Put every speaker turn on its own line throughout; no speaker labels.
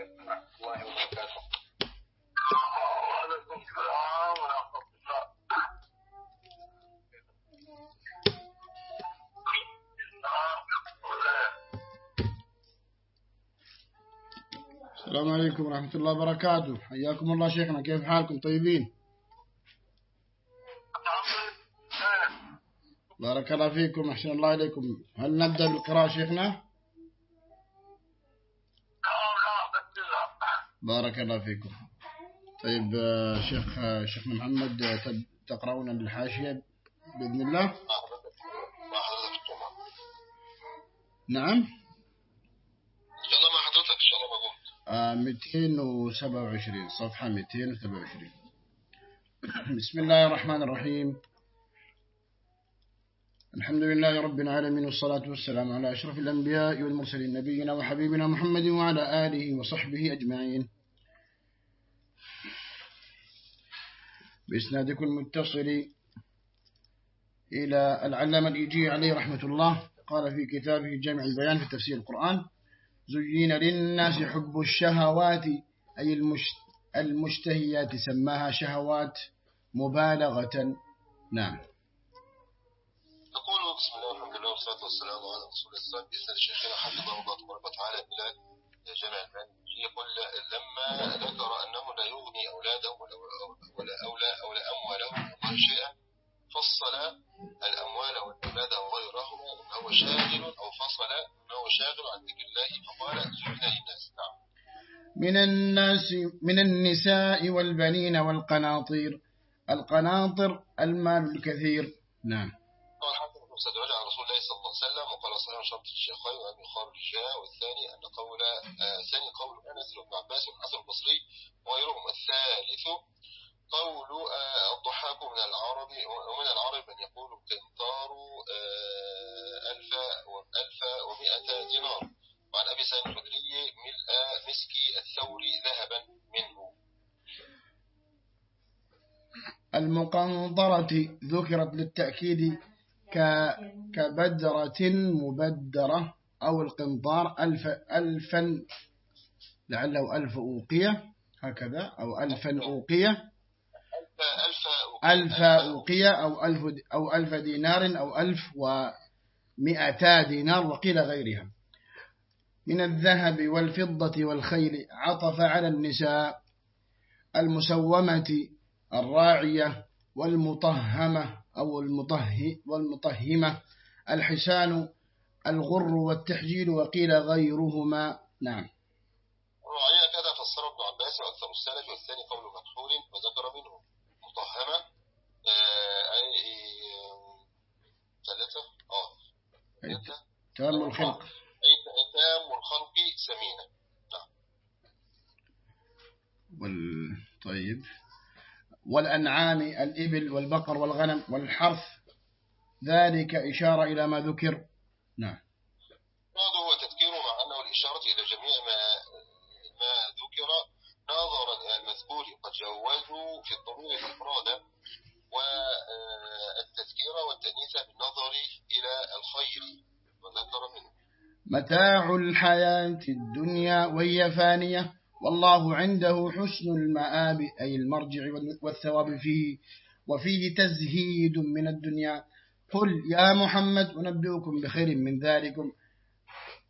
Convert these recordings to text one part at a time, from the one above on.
السلام
السلام عليكم ورحمة الله وبركاته. حياكم الله شيخنا. كيف حالكم؟ طيبين؟ بارك الله فيكم. أحسن الله إليكم. هل نبدأ بالقراءة شيخنا؟ بارك الله فيكم. طيب آه، شيخ آه، شيخنا محمد آه، تقرؤون بالحاشية بإذن الله؟ نعم.
الله مع حضرتك إن شاء الله موجود
آه، 227 صفحة 227 بسم الله الرحمن الرحيم. الحمد لله رب العالمين والصلاة والسلام على أشرف الأنبياء والمرسلين نبينا وحبيبنا محمد وعلى آله وصحبه أجمعين. بإسنادكم المتصل إلى العلامة الإيجي عليه رحمة الله قال في كتابه جامع البيان في تفسير القرآن زين للناس حب الشهوات أي المش- المشتهيات سماها شهوات مبالغة. نعم.
نقول بسم الله والحمد لله والصلاة والسلام على رسول الله. بإسناد الشيخين حفظه الله تبارك وتعالى إلى جامع المالكي يقول لما ذكر أنه لا يغني أولاده ولا ولا أولى أولى أموالهم من الله شيئا فصل الأموال والأولاد وغيرهما أنه شاغل أو فصل أنه شاغل عن ذكر الله فقال زين للناس نعم.
من الناس من النساء والبنين والقناطير. القناطر المال الكثير. نعم.
قال حتى رسول الله صلى الله عليه وسلم وقال صحيح شرط الشيخين وابي خارج والثاني أن قول آه ثاني قول أنس بن عباس والحسن البصري وغيرهم الثالث قول آه الضحاك من العرب ومن العرب من يقول قنطار آه ألف ألف ومئة دينار. وعن أبي سعيد الخدري ملء مسك الثور ذهبا منه.
المقنطرة ذكرت للتأكيد كبدرة مبدرة أو القنطار ألف ألفا لعله ألف أوقية هكذا أو ألفا أوقية.
ألف
أوقية أو ألف أو ألف دينار أو ألف ومئتا دينار وقيل غيرها. من الذهب والفضة والخيل عطف على النساء المسومة الراعية والمطهمة. أو المطه والمطهمة الحسان الغر والتحجيل وقيل غيرهما. نعم.
الرعية كذا فسر ابن عباس وأكثر السلف والثاني قول مكحول وذكر منه مطهمة. آه، أي آه، ثلاثة. آه ثلاثة.
تمام الخلق.
أي تام الخلق سمينة. نعم.
وال... طيب. والأنعام الإبل والبقر والغنم والحرث. ذلك إشارة إلى ما ذكر. نعم.
هذا هو تذكير مع أنه الإشارة إلى جميع ما ما ذكر. إلى المذكور قد جوزوا في الضرورة الإفراد والتذكير والتأنيث بالنظر إلى الخير. وذكر منه.
متاع الحياة الدنيا وهي فانية. والله عنده حسن المآب أي المرجع والثواب فيه وفيه تزهيد من الدنيا. قل يا محمد أنبئكم بخير من ذلكم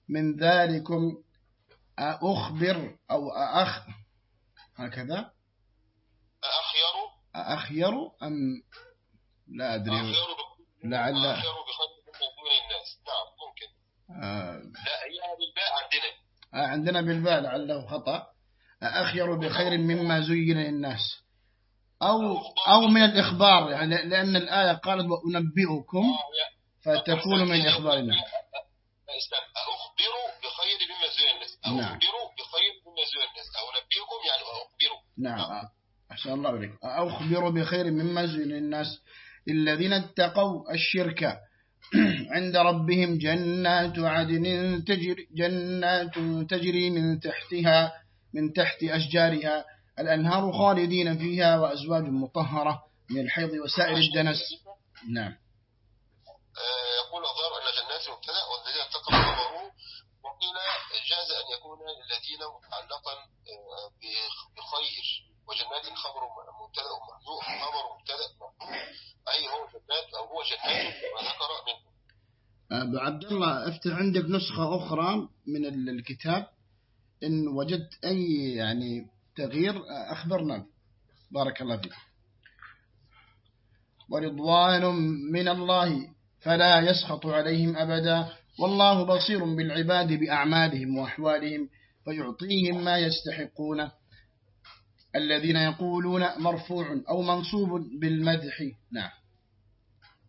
من ذلكم أخبر أو أخ هكذا؟
أخير
أخير أم لا أدري.
أخير
لعل
أخير بخير من الناس. نعم ممكن.
آه.
لا هي بالباء عندنا.
آه، عندنا بالباء لعله خطأ. أخير بخير مما زين للناس. أو أو من الإخبار يعني لأن الآية قالت وأنبئكم
آه،
فتكون من إخبار الناس
استنى أخبر بخير مما زين الناس.
نعم.
أخبر بخير مما زين الناس. أو أنبئكم يعني أخبر
نعم. أحسن الله عليك أخبر بخير مما زين للناس الذين اتقوا الشرك عند ربهم جنات عدن تجري جنات تجري من تحتها من تحت أشجارها. الأنهار خالدين فيها وأزواج مطهرة من الحيض وسائر الدنس. نعم.
آه، يقول الظاهر أن جنات مبتدأ والذين اتقوا خبروا وقيل جاز أن يكون للذين متعلقا آه، بخير وجنات خبر مبتدا محذوف. خبر مبتدا أي هو جنات أو هو جنات وذكر منه.
أبو عبد الله أفتح عندك نسخة أخرى من الكتاب؟ إن وجدت أي يعني تغيير أخبرنا. بارك الله فيك. ورضوان من الله فلا يسخط عليهم أبدا. والله بصير بالعباد بأعمالهم وأحوالهم فيعطيهم ما يستحقون. الذين يقولون مرفوع أو منصوب بالمدح. نعم.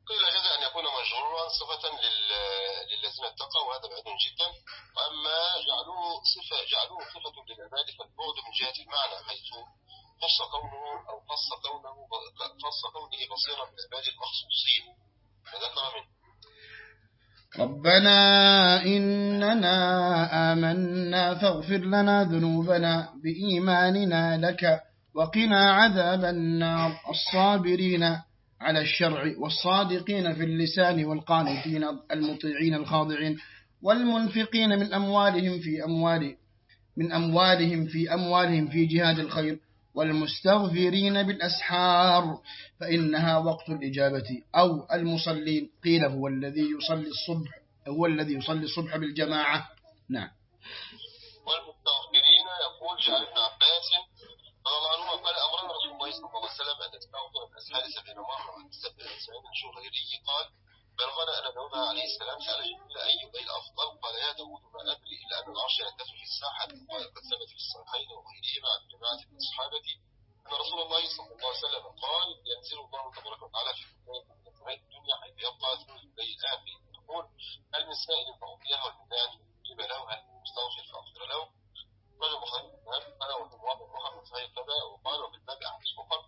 قيل جزء أن يكون مجرورا صفة للذين اتقوا وهذا بعيد جدا. وأما جعلوه صفة, جعلوه صفة للعباد فالبعد من جهة المعنى حيث خص كونه أو خص كونه خص كونه بصيرا بالعباد المخصوصين. فذكر منه.
ربنا إننا آمنا فاغفر لنا ذنوبنا بإيماننا لك وقنا عذاب النار. الصابرين على الشرع والصادقين في اللسان والقانتين المطيعين الخاضعين. والمنفقين من أموالهم في أموال من أموالهم في أموالهم في جهاد الخير والمستغفرين بالأسحار فإنها وقت الإجابة أو المصلين قيل هو الذي يصلي الصبح هو الذي يصلي الصبح بالجماعة. نعم.
والمستغفرين يقول ابن عباس رضي الله عنه قال أمرنا رسول الله صلى الله عليه وسلم أن نستغفر الأسحار سبعين مرة وأن نستغفر سعيد الشهريري قال بلغنا أن داود عليه السلام سأل جبريل أي بيت أفضل قال يا داود ما أدري إلا أن العرش ينتف في الساحة قد ثبت في الصحيحين وغيرهما عن جماعة من الصحابة أن رسول الله صلى الله عليه وسلم قال ينزل الله تبارك وتعالى في سماء الدنيا حيث يبقى ثلث الليل الآخر يقول هل من سائل فأعطيه والمنان فأجيب له؟ هل من مستغفر فأغفر له؟ رجل مخالف قال وفي الواقع الآخر من صحيح كذا وقال وفي الباب أحاديث أخرى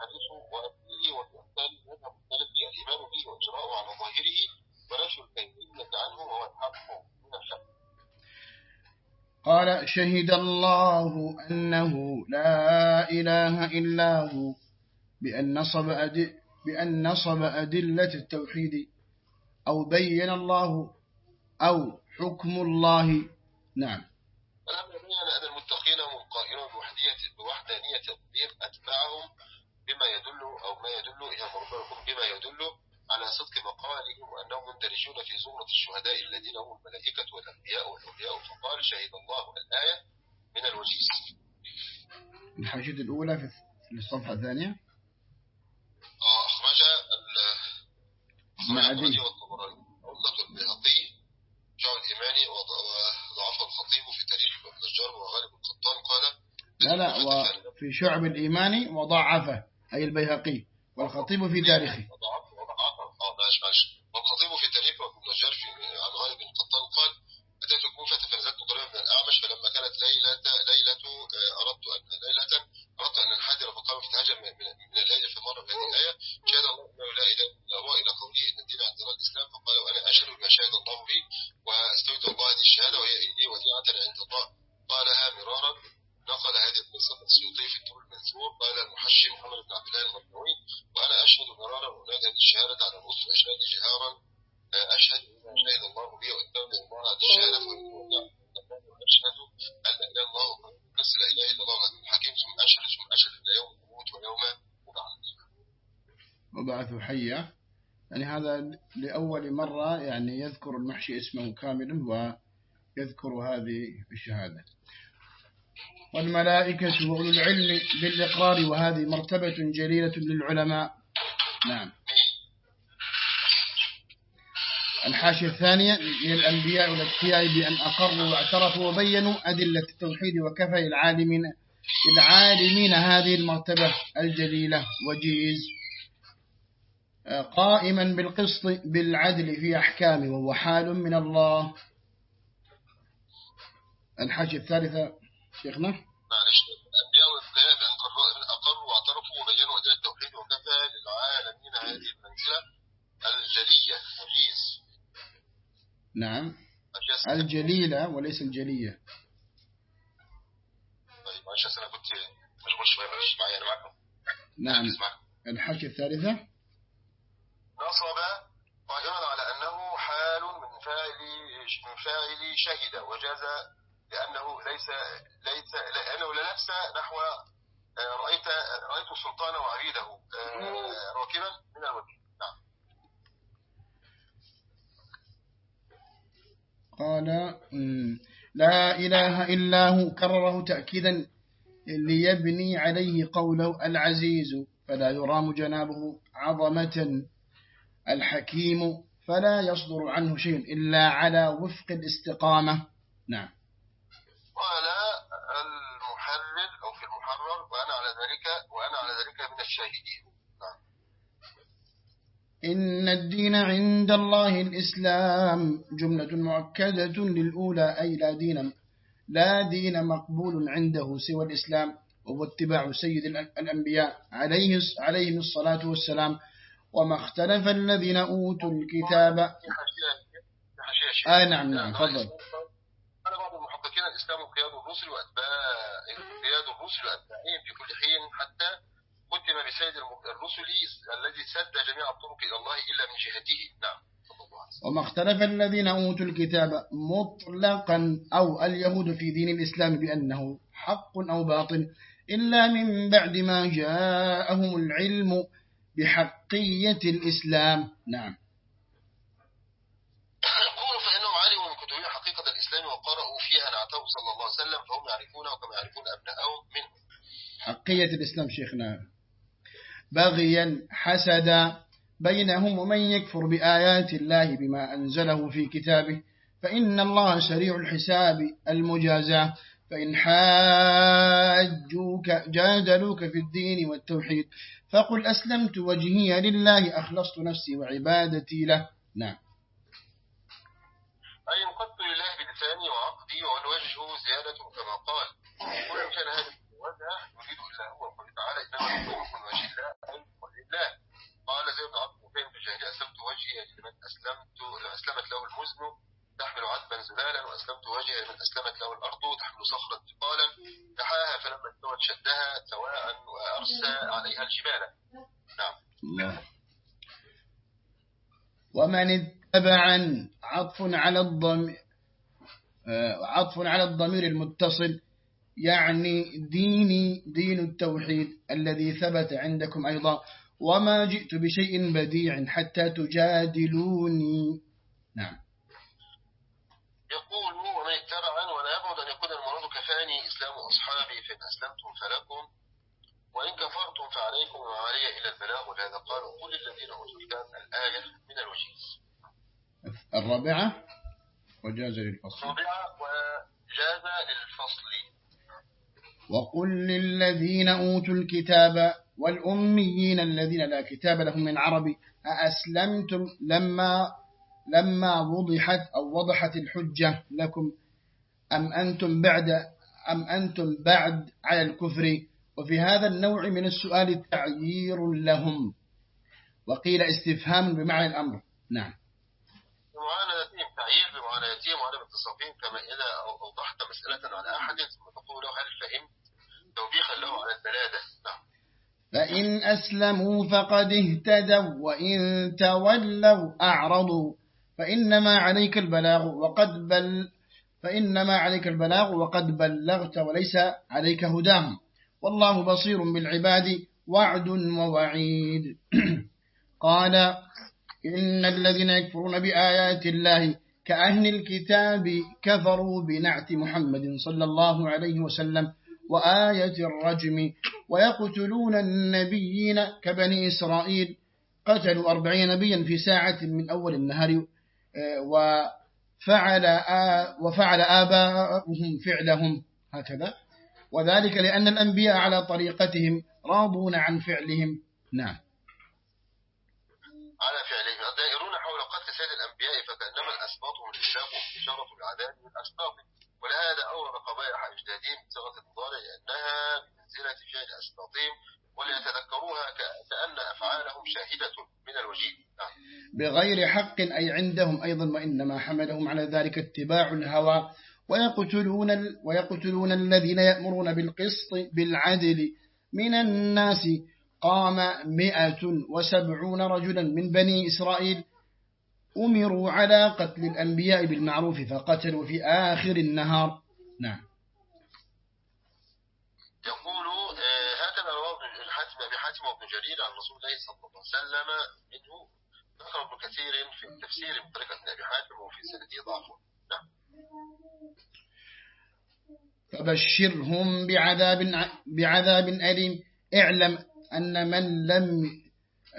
حديثه وفيه وفي أمثاله يذهب مختلف الإيمان به وإجراءه على ظاهره ونشر الكيفية عنه وهو الحق من الحق.
قال شهد الله أنه لا إله إلا هو بأن نصب, أدل بأن نصب أدلة التوحيد أو بين الله أو حكم الله. نعم.
الأمر بين أن المتقين هم القائلون بوحدانية التدبير أتباعهم بما يدل أو ما يدل إلى مربعكم بما يدل على صدق مقالهم وأنهم مندرجون في زمرة الشهداء الذين هم الملائكة والأنبياء والأولياء. فقال شهد الله الآية من الوجيز.
الحاجة الأولى في الصفحة الثانية؟
آه، أخرج
المعدي
والطبراني. عمدة البيهقي جاء الإيماني وضعف الخطيب في تاريخ ابن النجار وغالب القطان. قال
لا لا وفي شعب الإيمان وضعفه. أي البيهقي والخطيب في تاريخه
والخطيب في تاريخه وابن النجار في عن غالب القطان قال أتيت الكوفة فنزلت قريبا من الأعمش فلما كانت ليلة ليلة أردت أن ليلة أردت أن أنحدر فقام في من, من الليل فمر بهذه الآية شهد الله لا إله إلا هو إلى قوله إن الدين عند الله الإسلام. فقال وأنا أشهد بما شهد الله به واستويت الله هذه الشهادة وهي إلي وديعة عند الله. قالها مرارا نقل هذه القصة السيوطي في الدور المنثور قال المحشي محمد بن عبد الله المرنوي وأنا أشهد مرارا وأناد هذه الشهادة على رؤوس الأشهاد جهارا أشهد بما شهد الله به وأتمنى الله هذه الشهادة وأشهد أن لا إله إلا الله بس لا إله إلا الله الحكيم ثم أشهد ثم أشهد إلى يوم الموت ويوم وبعث
وبعث حيا. يعني هذا لأول مرة يعني يذكر المحشي اسمه كاملا ويذكر هذه الشهادة. والملائكة وأولو العلم بالإقرار وهذه مرتبة جليلة للعلماء. نعم. الحاشية الثانية للأنبياء والأتقياء بأن أقروا واعترفوا وبينوا أدلة التوحيد وكفى العالمين العالمين هذه المرتبة الجليلة. وجيز. قائما بالقسط بالعدل في أحكامه وهو حال من الله. الحاشية الثالثة شيخنا؟
معلش الأنبياء بأن أقروا واعترفوا وبينوا أدلة التوحيد وكفى للعالمين هذه المنزلة الجلية وجيز
نعم. الجليلة وليس الجلية.
طيب معلش أنا كنت مشغول شوية معلش معايا أنا معكم
نعم. الحاشية الثالثة؟
نصب واعتمد على أنه حال من فاعل من فاعل شهد وجاز لأنه ليس ليس لأنه لا نفس نحو آه، رأيت رأيت السلطان وعريده آه، راكبا من الوجه. نعم.
قال لا إله إلا هو كرره تأكيدا ليبني عليه قوله العزيز فلا يرام جنابه عظمة الحكيم فلا يصدر عنه شيء إلا على وفق الاستقامة. نعم.
المحرر وأنا على ذلك وأنا على ذلك من الشاهدين نعم.
إن الدين عند الله الإسلام جملة مؤكدة للأولى أي لا دين لا دين مقبول عنده سوى الإسلام وهو اتباع سيد الأنبياء عليه عليهم الصلاة والسلام وما اختلف الذين أوتوا الكتاب
آه
نعم نعم تفضل
الإسلام قياد الرسل وأتباع قياد الرسل وأتباعهم في كل حين حتى ختم بسيد الرسل الذي سد جميع الطرق إلى الله إلا من جهته. نعم.
وما اختلف الذين أوتوا الكتاب مطلقا أو اليهود في دين الإسلام بأنه حق أو باطل إلا من بعد ما جاءهم العلم بحقية الإسلام. نعم
يقول فإنهم علموا من كتبهم حقيقة الإسلام وقرأوا فيها نعته صلى الله عليه وسلم فهم يعرفونه كما يعرفون أبنائهم منه.
حقية الإسلام شيخنا بغيا حسدا بينهم ومن يكفر بآيات الله بما أنزله في كتابه فإن الله سريع الحساب المجازاة فإن حاجوك جادلوك في الدين والتوحيد فقل أسلمت وجهي لله أخلصت نفسي وعبادتي له. نعم.
أي انقدت لله بلساني وعقدي والوجه زيادة كما قال. وإن كان هذا الوجه يريد إلا هو قل تعالى إنما يقول وجه الله أي لله. قال زيد عبد المقيم في الجاهلية أسلمت وجهي لمن أسلمت أسلمت له المزن تحمل عذبا زلالا وأسلمت وجهي لمن أسلمت له الأرض تحمل صخرا ثقالا. دحاها فلما استوت شدها سواء وأرسى عليها الجبال. نعم. الله
ومن اتبعا عطف على الضمير عطف على الضمير المتصل يعني ديني دين التوحيد الذي ثبت عندكم أيضا. وما جئت بشيء بديع حتى تجادلوني. نعم.
يقول ومن اتبعا ولا يبعد أن يكون المراد كفاني إسلام أصحابي فإن أسلمتم فلكم وإن كفرتم فعليكم وعلي إلى البلاغ ولهذا قال قل للذين أوتوا الكتاب الآية من الوجيز
الرابعة. وجاز للفصل.
وجاز للفصل.
وقل للذين أوتوا الكتاب والأميين الذين لا كتاب لهم من عربي أأسلمتم لما لما وضحت أو وضحت الحجة لكم؟ أم أنتم بعد أم أنتم بعد على الكفر؟ وفي هذا النوع من السؤال تعيير لهم. وقيل استفهام بمعنى الأمر. نعم.
بمعاندتهم تعيير بمعاندتهم وعدم اتصافهم كما إذا أوضحت مسألة على أحد ثم تقول له هل فهمت توبيخا له على البلادة. نعم.
فإن أسلموا فقد اهتدوا وإن تولوا أعرضوا. فإنما عليك البلاغ وقد بل فإنما عليك البلاغ وقد بلغت وليس عليك هداهم. والله بصير بالعباد وعد ووعيد. قال إن الذين يكفرون بآيات الله كأهل الكتاب كفروا بنعت محمد صلى الله عليه وسلم وآية الرجم ويقتلون النبيين كبني إسرائيل. قتلوا أربعين نبيا في ساعة من أول النهار وفعل وفعل آباؤهم فعلهم هكذا. وذلك لأن الأنبياء على طريقتهم راضون عن فعلهم. نعم
على فعلهم الدائرون حول قتل سيد الأنبياء فكأنما الإشاق وإشارة العذاب من أسباط ولهذا أورد قبائح أجدادهم بصيغة المضارع لأنها بمنزلة فعل أسباطهم وليتذكروها كأن أفعالهم شاهدة من الوجيد. نعم.
بغير حق أي عندهم أيضا وإنما حملهم على ذلك اتباع الهوى. ويقتلون, ويقتلون الذين يأمرون بالقسط بالعدل. من الناس قام مئة وسبعون رجلا من بني إسرائيل أمروا على قتل الأنبياء بالمعروف فقتلوا في آخر النهار. نعم.
يقول آه، رواه ابن الحاتم أبي حاتم وابن جرير عن رسول الله صلى الله عليه وسلم منه ذكر ابن كثير في التفسير من طريقة أبي حاتم وفي سنده ضعف. نعم.
فبشرهم بعذاب بعذاب أليم. اعلم أن من لم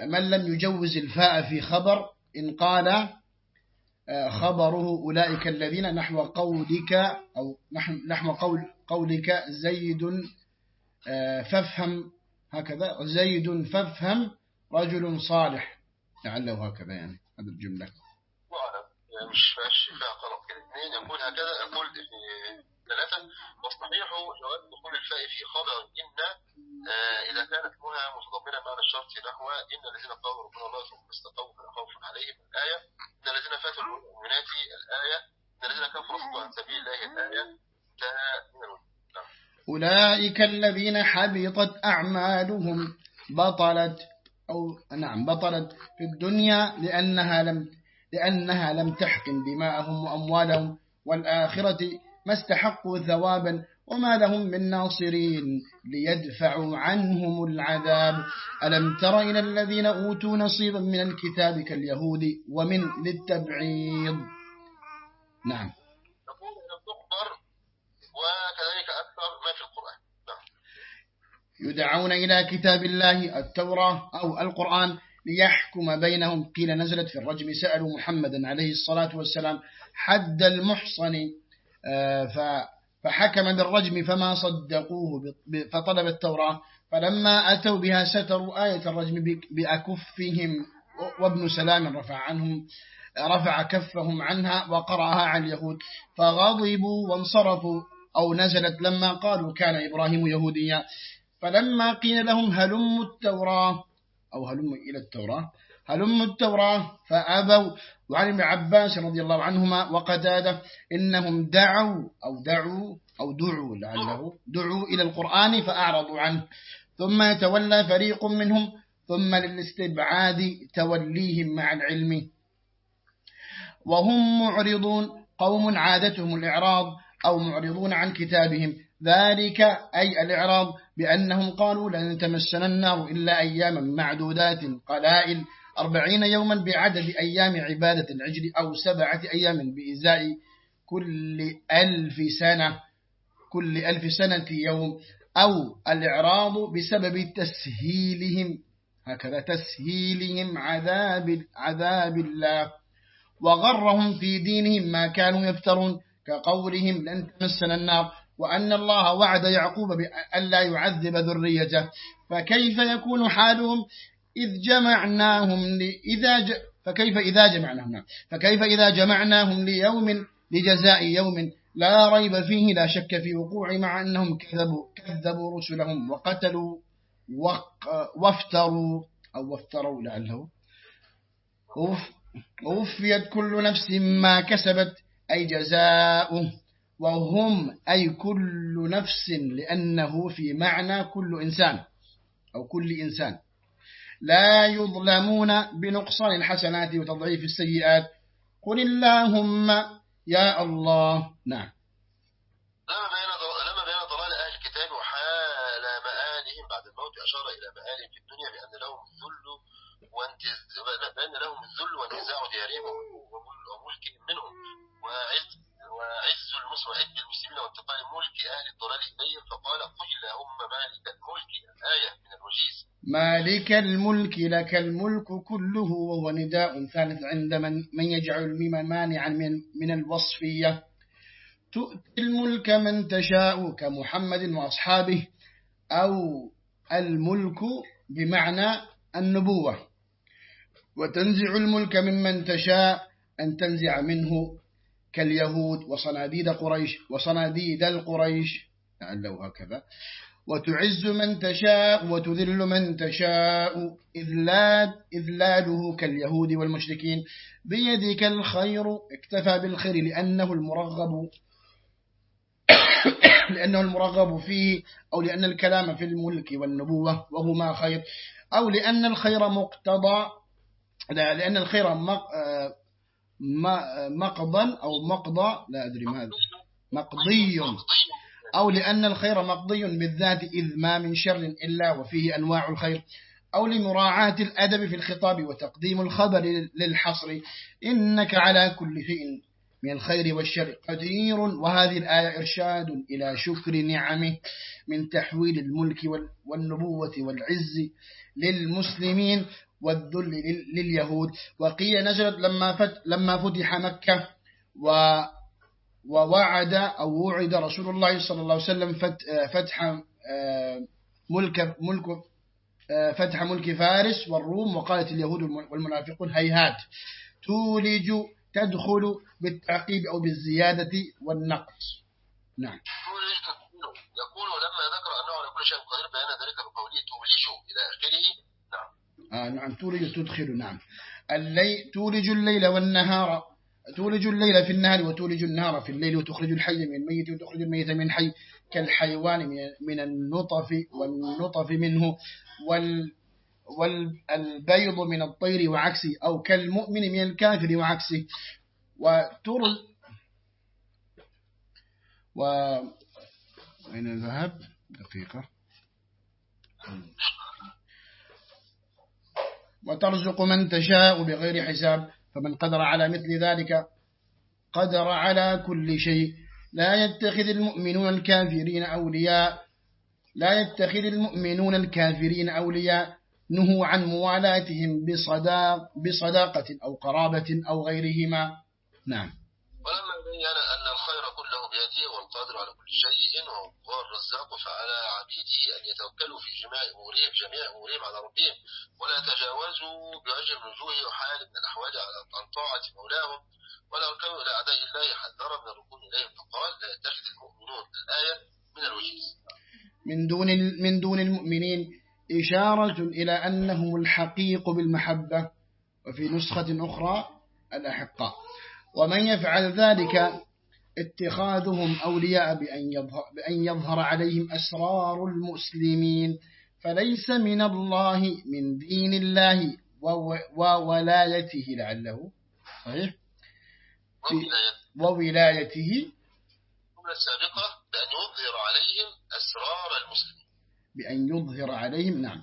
من لم يجوز الفاء في خبر إن قال آه، خبره أولئك الذين نحو قولك أو نحو قول قولك زيد آه، فافهم هكذا زيد فافهم رجل صالح. لعله هكذا يعني هذا الجملة.
يعني مش فيها غلط كده اثنين يقول هكذا يقول ثلاثة والصحيح جواز دخول الفاء في خبر إن إذا كانت اسمها متضمنة معنى الشرط نحو إن الذين قالوا ربنا الله ثم استقوا فلا خوف عليهم الآية إن الذين فاتوا المؤمنات الآية إن الذين كفروا عن سبيل الله الآية انتهى من نعم.
أولئك الذين حبطت أعمالهم بطلت أو نعم بطلت في الدنيا لأنها لم لأنها لم تحقن دماءهم وأموالهم والآخرة ما استحقوا ثوابا وما لهم من ناصرين ليدفعوا عنهم العذاب. ألم تر إلى الذين أوتوا نصيبا من الكتاب كاليهود ومن للتبعيض؟ نعم.
وكذلك أكثر ما في القرآن. نعم.
يدعون إلى كتاب الله التوراة أو القرآن ليحكم بينهم. قيل نزلت في الرجم سألوا محمدا عليه الصلاة والسلام حد المحصن. آه، فحكم بالرجم فما صدقوه فطلب التوراة. فلما أتوا بها ستروا آية الرجم بأكفهم. وابن سلام رفع عنهم رفع كفهم عنها وقرأها على اليهود. فغضبوا وانصرفوا أو نزلت لما قالوا كان إبراهيم يهوديا. فلما قيل لهم هلم التوراة أو هلم إلى التوراة هلم التوراة فأبوا وعن ابن عباس رضي الله عنهما وقتاده إنهم دعوا أو دعوا أو دعوا لعله دعوا إلى القرآن فأعرضوا عنه. ثم يتولى فريق منهم ثم للاستبعاد توليهم مع العلم. وهم معرضون قوم عادتهم الإعراض أو معرضون عن كتابهم. ذلك أي الإعراض؟ بأنهم قالوا لن تمسنا النار إلا أياما معدودات قلائل أربعين يوما بعدد أيام عبادة العجل أو سبعة أيام بإزاء كل ألف سنة كل ألف سنة يوم أو الإعراض بسبب تسهيلهم. هكذا تسهيلهم عذاب عذاب الله. وغرهم في دينهم ما كانوا يفترون كقولهم لن تمسنا النار وأن الله وعد يعقوب بأن لا يعذب ذريته. فكيف يكون حالهم؟ إذ جمعناهم إذا ج... فكيف إذا جمعناهم؟ نعم. فكيف إذا جمعناهم ليوم لجزاء يوم لا ريب فيه لا شك في وقوع مع أنهم كذبوا كذبوا رسلهم وقتلوا وق... وافتروا أو وافتروا لعله. ووفيت كل نفس ما كسبت أي جزاؤه وهم أي كل نفس لأنه في معنى كل إنسان أو كل إنسان. لا يظلمون بنقصان الحسنات وتضعيف السيئات. قل اللهم يا الله. نعم.
لما بين ضلال أهل الكتاب وحال مآلهم بعد الموت أشار إلى مآلهم في الدنيا بأن لهم الذل بأن لهم الذل وانتزاع ديارهم وملكهم منهم وعز وعز المسلمين المسلمين وانتقال ملك أهل الضلال إليهم فقال قل اللهم مالك الملك الآية من الوجيز
مالك الملك لك الملك كله وهو نداء ثالث عند من, من يجعل الميم مانعا من, من الوصفية. تؤتي الملك من تشاء كمحمد وأصحابه أو الملك بمعنى النبوة. وتنزع الملك ممن تشاء أن تنزع منه كاليهود وصناديد قريش وصناديد القريش لعله هكذا. وتعز من تشاء وتذل من تشاء إذلال إذلاله كاليهود والمشركين. بيدك الخير اكتفى بالخير لأنه المرغب لأنه المرغب فيه أو لأن الكلام في الملك والنبوة وهما خير أو لأن الخير مقتضى لأن الخير مقضا أو مقضى لا أدري ماذا مقضي. أو لأن الخير مقضي بالذات إذ ما من شر إلا وفيه أنواع الخير. أو لمراعاة الأدب في الخطاب وتقديم الخبر للحصر. إنك على كل شيء من الخير والشر قدير. وهذه الآية إرشاد إلى شكر نعمه من تحويل الملك والنبوة والعز للمسلمين. والذل لليهود. وقيل نزلت لما لما فتح مكة و ووعد أو وعد رسول الله صلى الله عليه وسلم فتح آه، ملك ملك آه، فتح ملك فارس والروم وقالت اليهود والمنافقون هيهات. تولج تدخل بالتعقيب أو بالزيادة والنقص. نعم.
يقول لما ذكر أنه على كل شيء قدير بيان ذلك بقوله تولج إلى آخره.
آه نعم تولج تدخل نعم. الليل تولج الليل والنهار. تولج الليل في النهار وتولج النهار في الليل وتخرج الحي من الميت وتخرج الميت من الحي كالحيوان من النطف والنطف منه وال والبيض من الطير وعكسه أو كالمؤمن من الكافر وعكسه وتر و أين الذهب؟ دقيقة. وترزق من تشاء بغير حساب فمن قدر على مثل ذلك قدر على كل شيء. لا يتخذ المؤمنون الكافرين أولياء لا يتخذ المؤمنون الكافرين أولياء نهوا عن موالاتهم بصداق بصداقة أو قرابة أو غيرهما. نعم.
ولما بين أن بيده والقادر على كل شيء وهو الرزاق فعلى عبيده أن يتوكلوا في جميع أمورهم جميع أمورهم على ربهم. ولا يتجاوزوا بوجه الوجوه وحال من الأحوال عن طاعة مولاهم. ولا يركبوا إلى أعداء الله حذر من الركون إليهم. فقال لا يتخذ المؤمنون الآية من الوجيز
من دون من دون المؤمنين إشارة إلى أنهم الحقيق بالمحبة. وفي نسخة أخرى الأحقاء. ومن يفعل ذلك اتخاذهم أولياء بأن يظهر, بأن يظهر عليهم أسرار المسلمين. فليس من الله من دين الله وولايته لعله. صحيح؟ وولايته.
السابقة بأن يظهر عليهم أسرار المسلمين.
بأن يظهر عليهم نعم.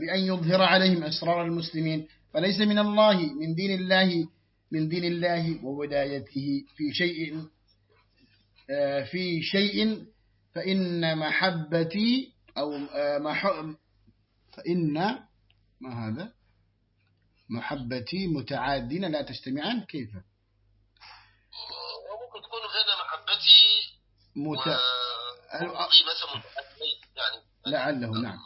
بأن يظهر عليهم أسرار المسلمين. فليس من الله من دين الله من دين الله وولايته في شيء آه، في شيء فإن محبتي أو آه، فإن ما هذا؟ محبتي متعادين لا تجتمعان كيف؟
وممكن تكون هنا محبتي
مت...
مثلا
يعني. لعله نعم.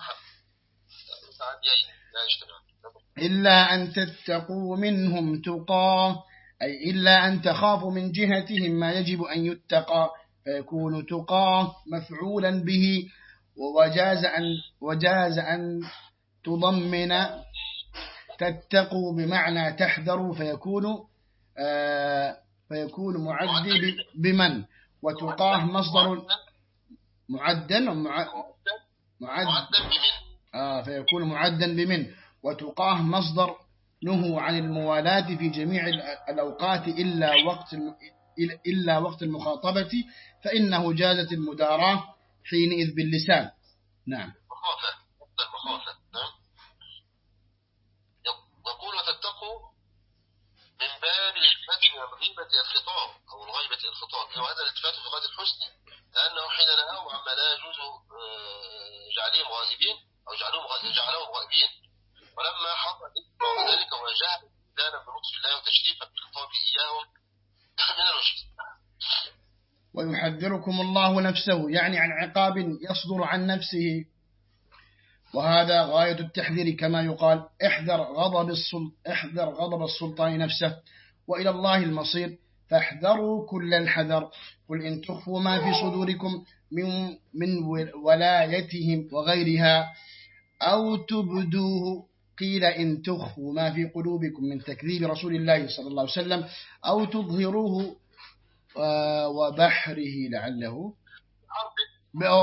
إلا أن تتقوا منهم تقى أي إلا أن تخافوا من جهتهم ما يجب أن يتقى فيكون تقى مفعولا به وجاز أن, وجاز أن تضمن تتقوا بمعنى تحذروا فيكون آه فيكون معد بمن؟ وتقاه مصدر معدا معد آه فيكون معدا بمن؟ وتقاه مصدر نهوا عن الموالاة في جميع الأوقات إلا وقت إلا وقت المخاطبة فإنه جازت المداراة حينئذ باللسان. نعم.
يقول وتتقوا من باب الالتفات من الغيبة الخطاب أو الغيبة الخطاب. وهذا الالتفات في غاية الحسن لأنه حين نهوا عما لا يجوز آه، جعلهم غائبين أو جعلهم غائبين. ولما حصل ذلك وجاء إذانا بلطف الله وتشريفا بالخطاب إياهم من الوجه
ويحذركم الله نفسه يعني عن عقاب يصدر عن نفسه. وهذا غاية التحذير كما يقال احذر غضب احذر غضب السلطان نفسه. وإلى الله المصير فاحذروا كل الحذر. قل إن تخفوا ما في صدوركم من, من ولايتهم وغيرها أو تبدوه قيل إن تخفوا ما في قلوبكم من تكذيب رسول الله صلى الله عليه وسلم أو تظهروه آه، وبحره لعله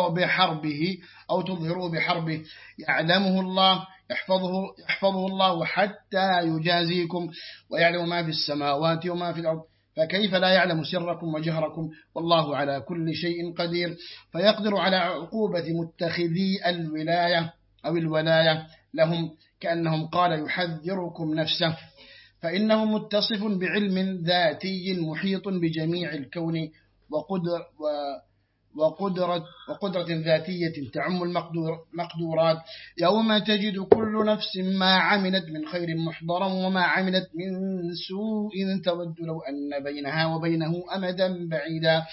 بحربه أو تظهروه بحربه. يعلمه الله يحفظه, يحفظه الله حتى يجازيكم ويعلم ما في السماوات وما في الأرض. فكيف لا يعلم سركم وجهركم؟ والله على كل شيء قدير. فيقدر على عقوبة متخذي الولاية أو الولاية لهم. كأنهم قال يحذركم نفسه فإنه متصف بعلم ذاتي محيط بجميع الكون وقدر وقدرة, وقدرة ذاتية تعم المقدورات. يوم تجد كل نفس ما عملت من خير محضرا وما عملت من سوء تود لو أن بينها وبينه أمدا بعيدا.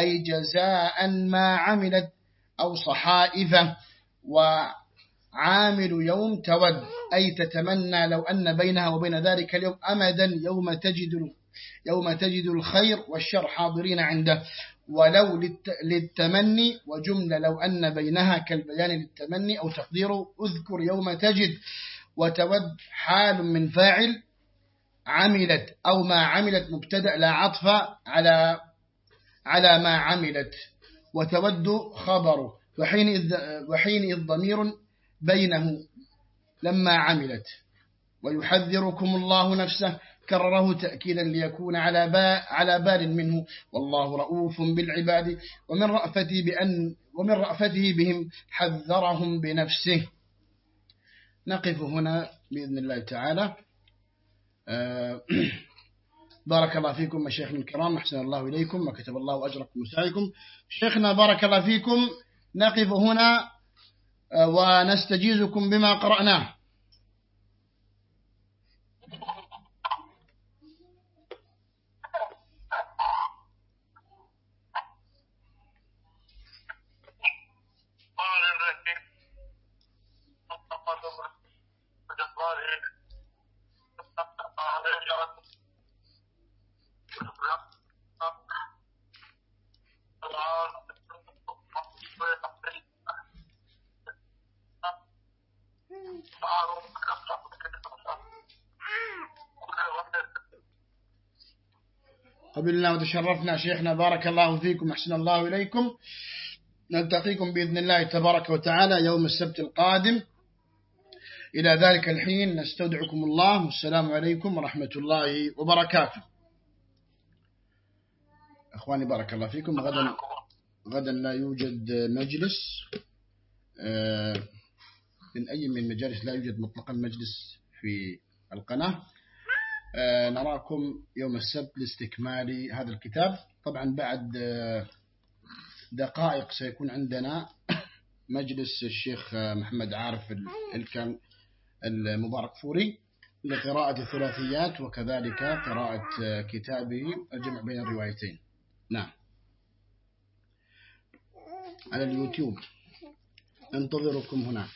أي جزاء ما عملت أو صحائفة وعامل يوم تود. أي تتمنى لو أن بينها وبين ذلك اليوم أمدا يوم تجد يوم تجد الخير والشر حاضرين عنده. ولو للتمني وجملة لو أن بينها كالبيان للتمني أو تقديره أذكر يوم تجد. وتود حال من فاعل عملت أو ما عملت مبتدأ لا عطف على على ما عملت. وتود خبره. وحين وحين الضمير بينه لما عملت. ويحذركم الله نفسه كرره تأكيدا ليكون على بال, على بال منه. والله رؤوف بالعباد. ومن رأفته, بأن ومن رأفته بهم حذرهم بنفسه. نقف هنا بإذن الله تعالى. آه، بارك الله فيكم مشايخنا الكرام. أحسن الله إليكم وكتب الله أجركم وسعيكم. شيخنا بارك الله فيكم. نقف هنا. ونستجيزكم بما قرأناه. قبلنا وتشرفنا شيخنا بارك الله فيكم أحسن الله إليكم. نلتقيكم بإذن الله تبارك وتعالى يوم السبت القادم. إلى ذلك الحين نستودعكم الله. والسلام عليكم ورحمة الله وبركاته. أخواني بارك الله فيكم. غدا غدا لا يوجد مجلس. آه، من أي من المجالس لا يوجد مطلقا مجلس في القناة. نراكم يوم السبت لاستكمال هذا الكتاب. طبعا بعد آه، دقائق سيكون عندنا مجلس الشيخ محمد عارف الكان المبارك فوري لقراءة الثلاثيات وكذلك قراءة كتابه الجمع بين الروايتين. نعم. على اليوتيوب. انتظركم هناك.